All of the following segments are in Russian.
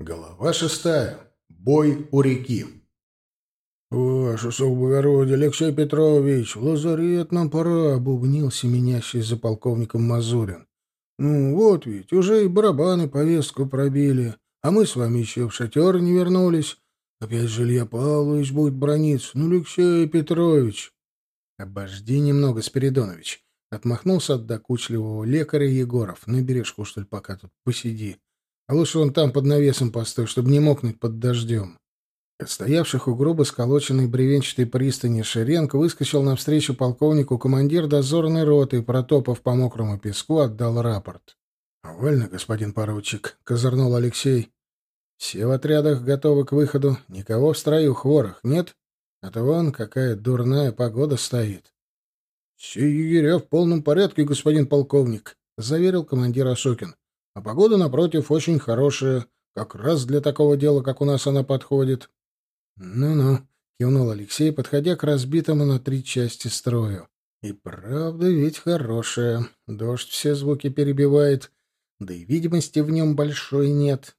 Глава шестая. Бой у реки. «Ваше Сокбогородие, Алексей Петрович, в лазарет нам пора», — бубнил семенящий за полковником Мазурин. «Ну, вот ведь, уже и барабаны повестку пробили, а мы с вами еще в шатер не вернулись. Опять же Илья Павлович будет брониться. Ну, Алексей Петрович!» «Обожди немного, Спиридонович», — отмахнулся от докучливого лекаря Егоров. «На бережку, что ли, пока тут посиди. А лучше он там под навесом постой, чтобы не мокнуть под дождем». От стоявших у грубо сколоченной бревенчатой пристани Шеренко выскочил навстречу полковнику командир дозорной роты и, протопав по мокрому песку, отдал рапорт. «Вольно, господин поручик», — козырнул Алексей. «Все в отрядах готовы к выходу. Никого в строю хворых нет? А то вон какая дурная погода стоит». «Все егеря в полном порядке, господин полковник», — заверил командир Осокин. «А погода, напротив, очень хорошая. Как раз для такого дела, как у нас она подходит». «Ну-ну», — кивнул Алексей, подходя к разбитому на три части строю. «И правда ведь хорошая. Дождь все звуки перебивает, да и видимости в нем большой нет».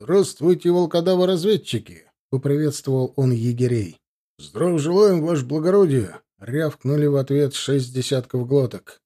«Здравствуйте, волкодавы-разведчики!» — поприветствовал он егерей. «Здраво желаем, ваше благородие!» — рявкнули в ответ шесть десятков глоток.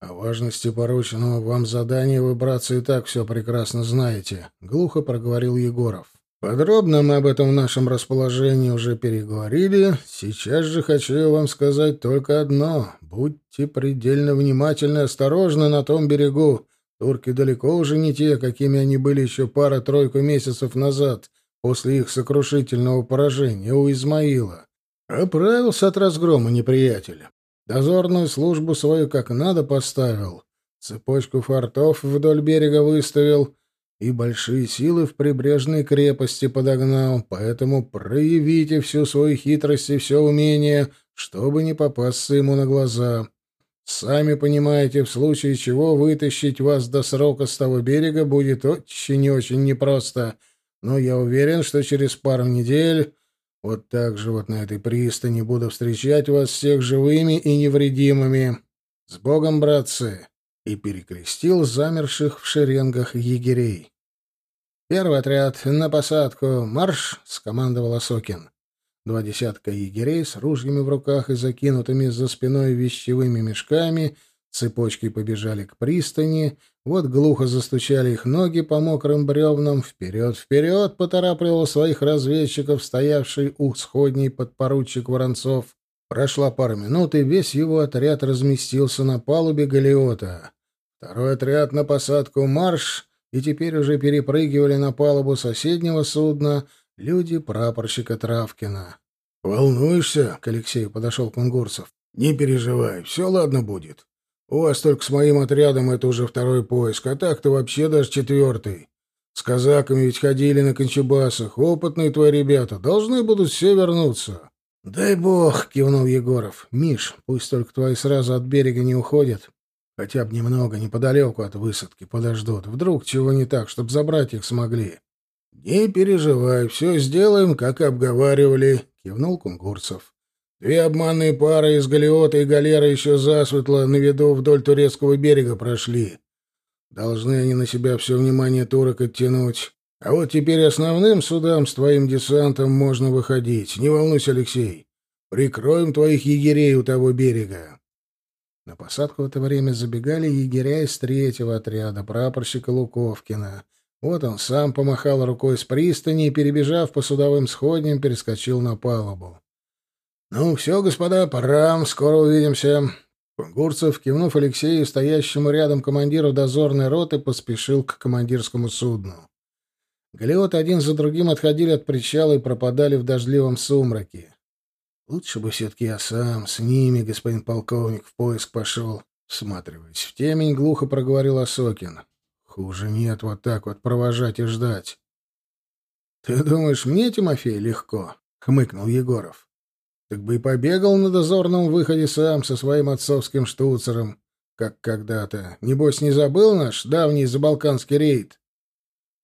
«О важности порученного вам задания вы, братцы, и так все прекрасно знаете», — глухо проговорил Егоров. Подробно мы об этом в нашем расположении уже переговорили. Сейчас же хочу вам сказать только одно. Будьте предельно внимательны и осторожны на том берегу. Турки далеко уже не те, какими они были еще пара-тройку месяцев назад, после их сокрушительного поражения у Измаила. Оправился от разгрома неприятеля. Дозорную службу свою как надо поставил. Цепочку фортов вдоль берега выставил — и большие силы в прибрежной крепости подогнал, поэтому проявите всю свою хитрость и все умение, чтобы не попасться ему на глаза. Сами понимаете, в случае чего вытащить вас до срока с того берега будет очень и очень непросто, но я уверен, что через пару недель вот так же вот на этой пристани буду встречать вас всех живыми и невредимыми. С Богом, братцы!» и перекрестил замерших в шеренгах егерей. «Первый отряд на посадку! Марш!» — скомандовал Осокин. Два десятка егерей с ружьями в руках и закинутыми за спиной вещевыми мешками цепочкой побежали к пристани, вот глухо застучали их ноги по мокрым бревнам. «Вперед, вперед!» — поторапливал своих разведчиков, стоявший у сходней подпоручик Воронцов. Прошла пара минут, и весь его отряд разместился на палубе галиота. Второй отряд на посадку марш, и теперь уже перепрыгивали на палубу соседнего судна люди прапорщика Травкина. «Волнуешься?» — к Алексею подошел Кунгурцев. «Не переживай, все ладно будет. У вас только с моим отрядом это уже второй поиск, а так-то вообще даже четвертый. С казаками ведь ходили на кончебасах, опытные твои ребята, должны будут все вернуться». «Дай бог!» — кивнул Егоров. «Миш, пусть только твои сразу от берега не уходят. Хотя бы немного неподалеку от высадки подождут. Вдруг чего не так, чтобы забрать их смогли. — Не переживай, все сделаем, как обговаривали, — кивнул Кунгурцев. Две обманные пары из Галиота и Галеры еще засветло на виду вдоль турецкого берега прошли. Должны они на себя все внимание турок оттянуть. А вот теперь основным судам с твоим десантом можно выходить. Не волнуйся, Алексей. Прикроем твоих егерей у того берега. На посадку в это время забегали егеря из третьего отряда, прапорщика Луковкина. Вот он сам помахал рукой с пристани и, перебежав по судовым сходням, перескочил на палубу. «Ну, все, господа, пора, скоро увидимся». Кунгурцев, кивнув Алексею, стоящему рядом командиру дозорной роты, поспешил к командирскому судну. Галиоты один за другим отходили от причала и пропадали в дождливом сумраке. Лучше бы все-таки я сам с ними, господин полковник, в поиск пошел. Всматриваясь в темень, глухо проговорил Осокин. Хуже нет вот так вот провожать и ждать. — Ты думаешь, мне, Тимофей, легко? — хмыкнул Егоров. — Так бы и побегал на дозорном выходе сам со своим отцовским штуцером, как когда-то. Небось, не забыл наш давний забалканский рейд?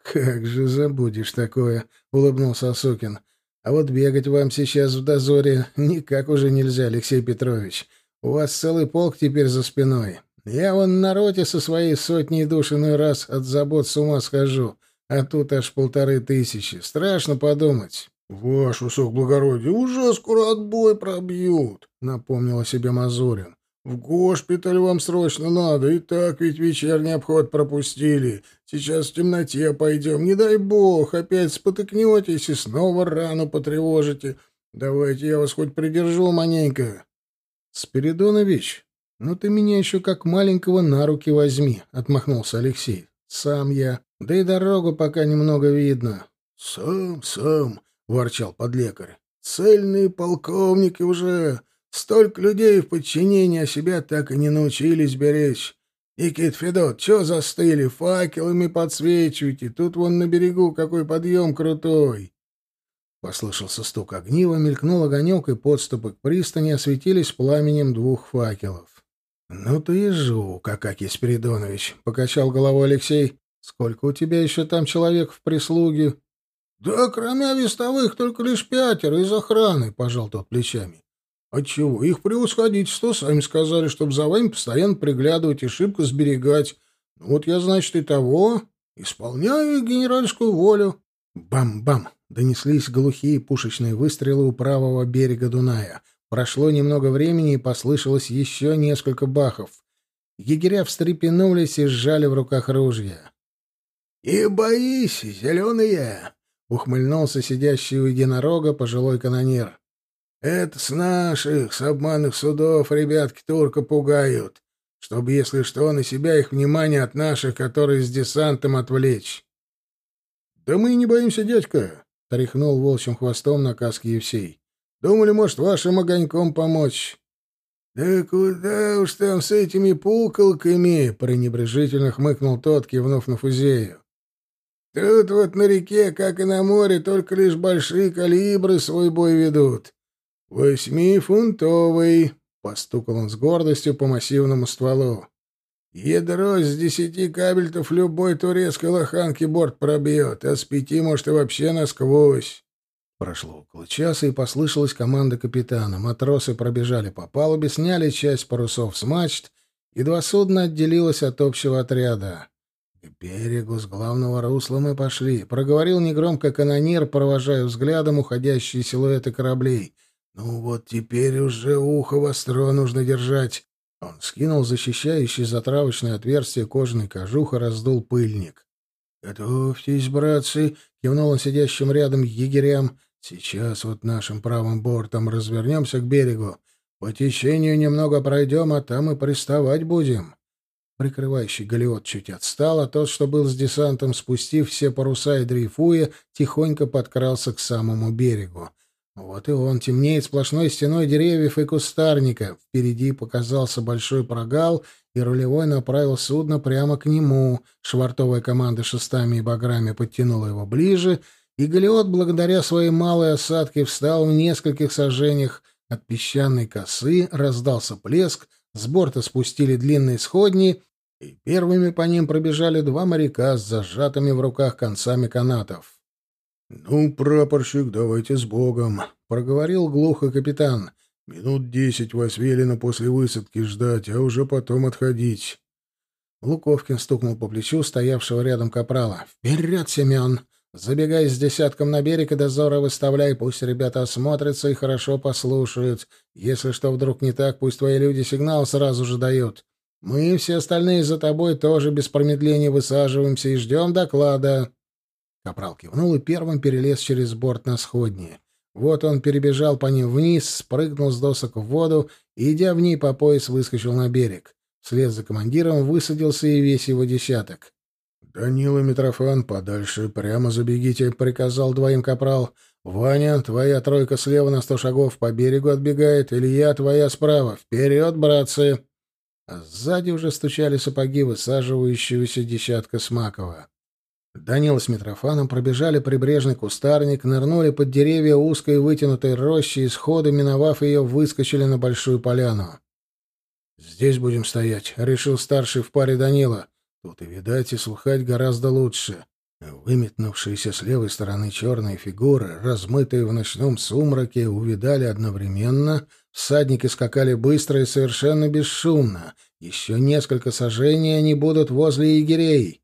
— Как же забудешь такое? — улыбнулся Осокин. — а вот бегать вам сейчас в дозоре никак уже нельзя, Алексей Петрович. У вас целый полк теперь за спиной. Я вон на роте со своей сотней душ раз от забот с ума схожу, а тут аж полторы тысячи. Страшно подумать. — Ваш высокоблагородие, уже скоро отбой пробьют, — напомнил о себе Мазурин. — В госпиталь вам срочно надо, и так ведь вечерний обход пропустили. Сейчас в темноте пойдем, не дай бог, опять спотыкнетесь и снова рану потревожите. Давайте я вас хоть придержу маленько. — Спиридонович, ну ты меня еще как маленького на руки возьми, — отмахнулся Алексей. — Сам я. Да и дорогу пока немного видно. — Сам, сам, — ворчал подлекарь. — Цельные полковники уже. Столько людей в подчинении, а себя так и не научились беречь. Никит Федот, чё застыли? Факелами подсвечивайте. Тут вон на берегу какой подъем крутой. Послышался стук огнива, мелькнул огонек, и подступы к пристани осветились пламенем двух факелов. — Ну ты и жук, Акакий Спиридонович, — покачал головой Алексей. — Сколько у тебя еще там человек в прислуге? Да, кроме вестовых, только лишь пятеро из охраны, — пожал тот плечами. Отчего? Их превосходительство сами сказали, чтобы за вами постоянно приглядывать и шибко сберегать. Ну вот я, значит, и того. Исполняю генеральскую волю. Бам-бам! Донеслись глухие пушечные выстрелы у правого берега Дуная. Прошло немного времени, и послышалось еще несколько бахов. Егеря встрепенулись и сжали в руках ружья. — И боись, зеленые! — ухмыльнулся сидящий у единорога пожилой канонир. — Это с наших, с обманных судов, ребятки турка пугают, чтобы, если что, на себя их внимание от наших, которые с десантом, отвлечь. — Да мы не боимся, дядька, — тряхнул волчьим хвостом на каске Евсей. — Думали, может, вашим огоньком помочь. — Да куда уж там с этими пуколками? — пренебрежительно хмыкнул тот, кивнув на Фузею. Тут вот на реке, как и на море, только лишь большие калибры свой бой ведут. Восьмифунтовый, — постукал он с гордостью по массивному стволу. Ядро с десяти кабельтов любой турецкой лоханки борт пробьет, а с пяти, может, и вообще насквозь. Прошло около часа, и послышалась команда капитана. Матросы пробежали по палубе, сняли часть парусов с мачт, и два судна отделилось от общего отряда. К берегу с главного русла мы пошли. Проговорил негромко канонир, провожая взглядом уходящие силуэты кораблей. Ну вот теперь уже ухо востро нужно держать. Он скинул защищающий затравочное отверстие кожаный кожух и раздул пыльник. «Готовьтесь, братцы!» — кивнул он сидящим рядом егерям. «Сейчас вот нашим правым бортом развернемся к берегу. По течению немного пройдем, а там и приставать будем». Прикрывающий галеот чуть отстал, а тот, что был с десантом, спустив все паруса и дрейфуя, тихонько подкрался к самому берегу. Вот и он, темнеет сплошной стеной деревьев и кустарника. Впереди показался большой прогал, и рулевой направил судно прямо к нему. Швартовая команда шестами и баграми подтянула его ближе, и Галиот, благодаря своей малой осадке, встал в нескольких сажениях от песчаной косы, раздался плеск, с борта спустили длинные сходни, и первыми по ним пробежали два моряка с зажатыми в руках концами канатов. — Ну, прапорщик, давайте с Богом, — проговорил глухо капитан. — Минут десять вас велено после высадки ждать, а уже потом отходить. Луковкин стукнул по плечу стоявшего рядом капрала. «Вперед, Семен! Забегай с десятком на берег и дозора выставляй, пусть ребята осмотрятся и хорошо послушают. Если что вдруг не так, пусть твои люди сигнал сразу же дают. Мы все остальные за тобой тоже без промедления высаживаемся и ждем доклада». Капрал кивнул и первым перелез через борт на сходни. Вот он перебежал по ним вниз, спрыгнул с досок в воду и, идя в ней по пояс, выскочил на берег. Вслед за командиром высадился и весь его десяток. «Данила Митрофан, подальше, прямо забегите», — приказал двоим капрал. «Ваня, твоя тройка слева на сто шагов по берегу отбегает, Илья, твоя справа. Вперед, братцы!» А сзади уже стучали сапоги высаживающегося десятка Смакова. Данила с Митрофаном пробежали прибрежный кустарник, нырнули под деревья узкой вытянутой рощи и, сходу миновав ее, выскочили на большую поляну. «Здесь будем стоять», — решил старший в паре Данила. Тут и видать, и слухать гораздо лучше. Выметнувшиеся с левой стороны черные фигуры, размытые в ночном сумраке, увидали одновременно. Всадники скакали быстро и совершенно бесшумно. Еще несколько сажений они будут возле егерей.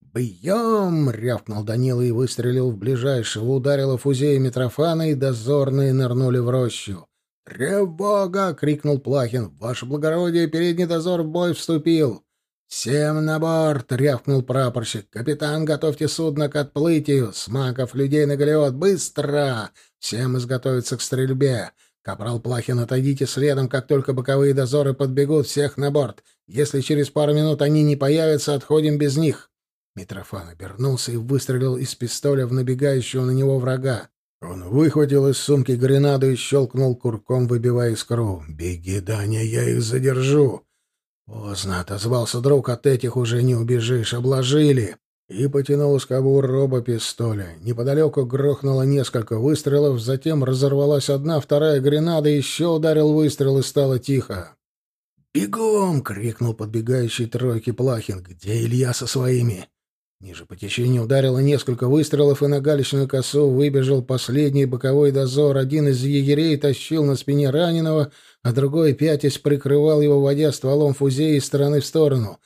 «Бьем!» — рявкнул Данила и выстрелил в ближайшего. Ударила фузея Митрофана, и дозорные нырнули в рощу. «Тревога!» — крикнул Плахин. «Ваше благородие, передний дозор в бой вступил!» «Всем на борт!» — рявкнул прапорщик. «Капитан, готовьте судно к отплытию! Смаков, людей на галеот! Быстро! Всем изготовиться к стрельбе! Капрал Плахин, отойдите следом, как только боковые дозоры подбегут, всех на борт! Если через пару минут они не появятся, отходим без них!» Митрофан обернулся и выстрелил из пистоля в набегающего на него врага. Он выхватил из сумки гренаду и щелкнул курком, выбивая искру. «Беги, Даня, я их задержу!» Поздно отозвался друг, от этих уже не убежишь, обложили. И потянул из кобур роба пистоля. Неподалеку грохнуло несколько выстрелов, затем разорвалась одна, вторая гренада, еще ударил выстрел, и стало тихо. «Бегом!» — крикнул подбегающий тройки Плахин. «Где Илья со своими?» Ниже по течению ударило несколько выстрелов, и на галечную косу выбежал последний боковой дозор. Один из егерей тащил на спине раненого, а другой, пятясь, прикрывал его, водя стволом фузея из стороны в сторону.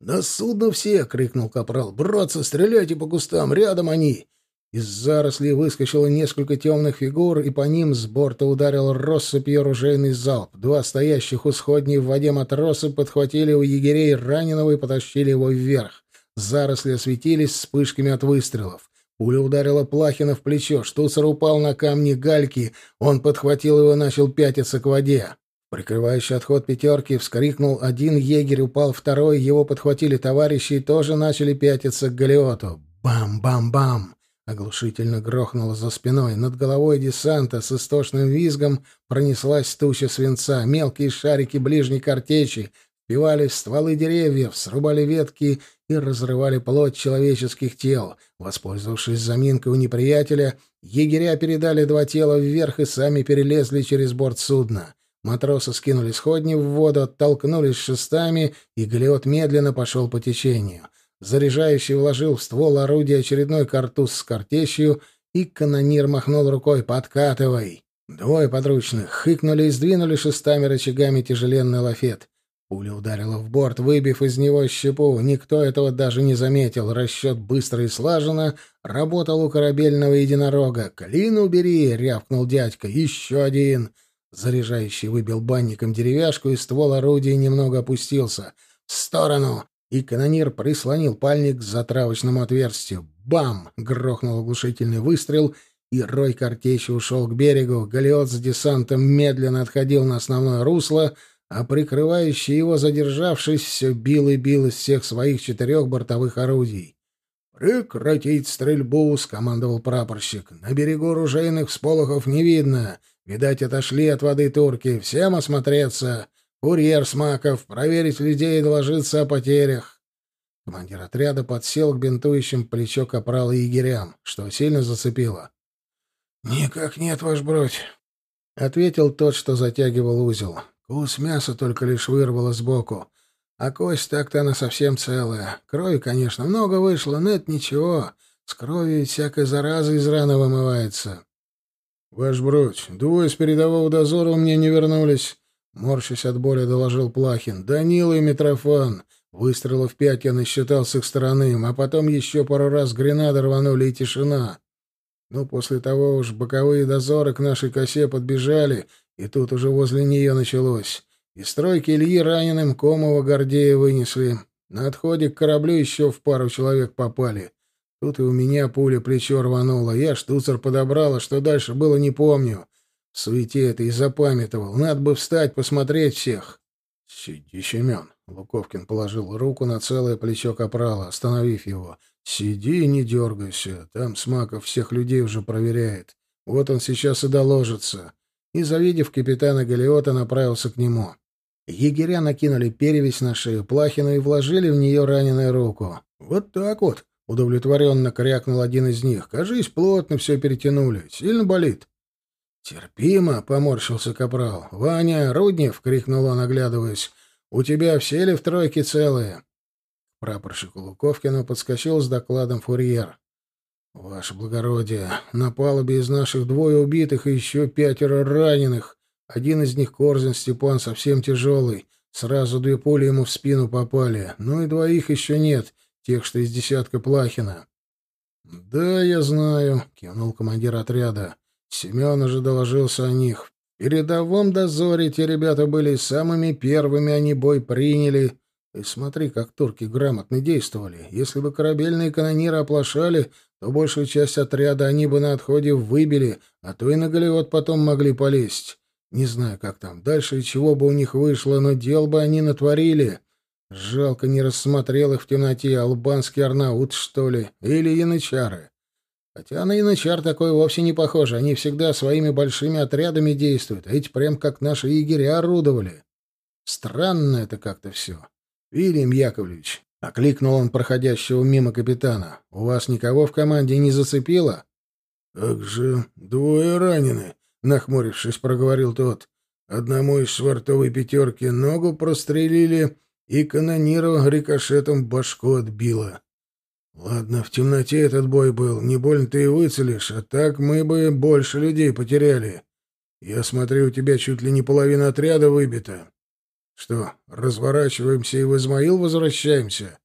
«На судно все!» — крикнул капрал. «Братцы, стреляйте по кустам! Рядом они!» Из зарослей выскочило несколько темных фигур, и по ним с борта ударил россыпью оружейный залп. Два стоящих у сходней в воде матроса подхватили у егерей раненого и потащили его вверх. Заросли осветились вспышками от выстрелов. Пуля ударила Плахина в плечо. Штуцер упал на камни гальки. Он подхватил его и начал пятиться к воде. Прикрывающий отход пятерки вскрикнул один егерь, упал второй, его подхватили товарищи и тоже начали пятиться к галиоту. Бам-бам-бам! Оглушительно грохнуло за спиной. Над головой десанта с истошным визгом пронеслась туча свинца. Мелкие шарики ближней картечи впивались в стволы деревьев, срубали ветки и разрывали плоть человеческих тел. Воспользовавшись заминкой у неприятеля, егеря передали два тела вверх и сами перелезли через борт судна. Матросы скинули сходни в воду, оттолкнулись шестами, и Галиот медленно пошел по течению. Заряжающий вложил в ствол орудия очередной картуз с картечью, и канонир махнул рукой «Подкатывай!». Двое подручных хыкнули и сдвинули шестами рычагами тяжеленный лафет. Пуля ударила в борт, выбив из него щепу. Никто этого даже не заметил. Расчет быстро и слаженно работал у корабельного единорога. «Клин убери!» — рявкнул дядька. «Еще один!» Заряжающий выбил банником деревяшку, и ствол орудия немного опустился. «В сторону!» И канонир прислонил пальник к затравочному отверстию. «Бам!» — грохнул оглушительный выстрел, и рой картечи ушел к берегу. Галиот с десантом медленно отходил на основное русло — а прикрывающий его, задержавшись, все бил и бил из всех своих четырех бортовых орудий. «Прекратить стрельбу!» — скомандовал прапорщик. «На берегу оружейных всполохов не видно. Видать, отошли от воды турки. Всем осмотреться. Курьер Смаков, проверить людей и доложиться о потерях». Командир отряда подсел к бинтующим плечо капрала егерям. Что, сильно зацепило? «Никак нет, ваш бродь», — ответил тот, что затягивал узел. Кус мяса только лишь вырвало сбоку. А кость так-то она совсем целая. Крови, конечно, много вышло, но это ничего. С кровью всякая зараза из раны вымывается. — Ваш бродь, двое с передового дозора у меня не вернулись. Морщась от боли, доложил Плахин. Данила и Митрофан. Выстрелов пять я насчитал с их стороны, а потом еще пару раз гренады рванули и тишина. Ну, после того уж боковые дозоры к нашей косе подбежали, и тут уже возле нее началось. Из стройки Ильи раненым Комова Гордея вынесли. На отходе к кораблю еще в пару человек попали. Тут и у меня пуля плечо рванула. Я штуцер подобрала, что дальше было, не помню. В суете это и запамятовал. Надо бы встать, посмотреть всех. — Сиди, Семен. Луковкин положил руку на целое плечо капрала, остановив его. — Сиди и не дергайся. Там Смаков всех людей уже проверяет. Вот он сейчас и доложится и, завидев капитана Галиота, направился к нему. Егеря накинули перевязь на шею Плахину и вложили в нее раненую руку. «Вот так вот!» — удовлетворенно крякнул один из них. «Кажись, плотно все перетянули. Сильно болит?» «Терпимо!» — поморщился капрал. «Ваня, Руднев!» — крикнул он, оглядываясь. «У тебя все ли в тройке целые?» Прапорщику Луковкину подскочил с докладом фурьер. «Ваше благородие, на палубе из наших двое убитых и еще пятеро раненых. Один из них Корзин Степан совсем тяжелый. Сразу две пули ему в спину попали. Ну и двоих еще нет. тех, что из десятка Плахина. «Да, я знаю», — кивнул командир отряда. Семен уже доложился о них. В передовом дозоре те ребята были самыми первыми, они бой приняли. И смотри, как турки грамотно действовали. Если бы корабельные канониры оплошали, то большую часть отряда они бы на отходе выбили, а то и на Голиот потом могли полезть. Не знаю, как там дальше и чего бы у них вышло, но дел бы они натворили. Жалко, не рассмотрел их в темноте, албанский арнаут, что ли, или янычары. Хотя на янычар такой вовсе не похоже, они всегда своими большими отрядами действуют, а эти прям как наши егеря орудовали. Странно это как-то все. Вильям Яковлевич, — окликнул он проходящего мимо капитана, — у вас никого в команде не зацепило? — Как же, двое ранены, — нахмурившись, проговорил тот. Одному из швартовой пятерки ногу прострелили, и канониру рикошетом башку отбило. Ладно, в темноте этот бой был, не больно ты и выцелишь, а так мы бы больше людей потеряли. Я смотрю, у тебя чуть ли не половина отряда выбита. Что, разворачиваемся и в Измаил возвращаемся?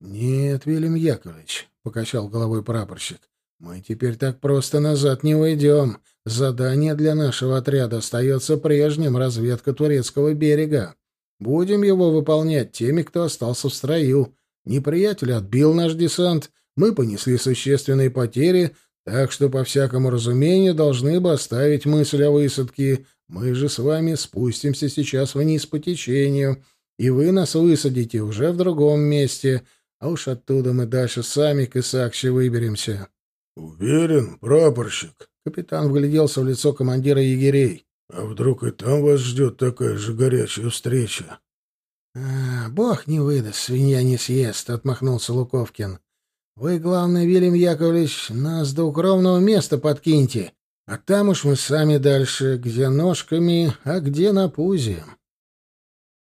Нет, Вильям Яковлевич, покачал головой прапорщик. Мы теперь так просто назад не уйдем. Задание для нашего отряда остается прежним — разведка турецкого берега. Будем его выполнять теми, кто остался в строю. Неприятель отбил наш десант, мы понесли существенные потери, так что, по всякому разумению, должны бы оставить мысль о высадке. Мы же с вами спустимся сейчас вниз по течению, и вы нас высадите уже в другом месте, а уж оттуда мы дальше сами к Исакче выберемся. — Уверен, прапорщик? Капитан вгляделся в лицо командира егерей. А вдруг и там вас ждет такая же горячая встреча? А, бог не выдаст, свинья не съест, отмахнулся Луковкин. Вы, главное, Вильям Яковлевич, нас до укромного места подкиньте, а там уж мы сами дальше, где ножками, а где на пузе.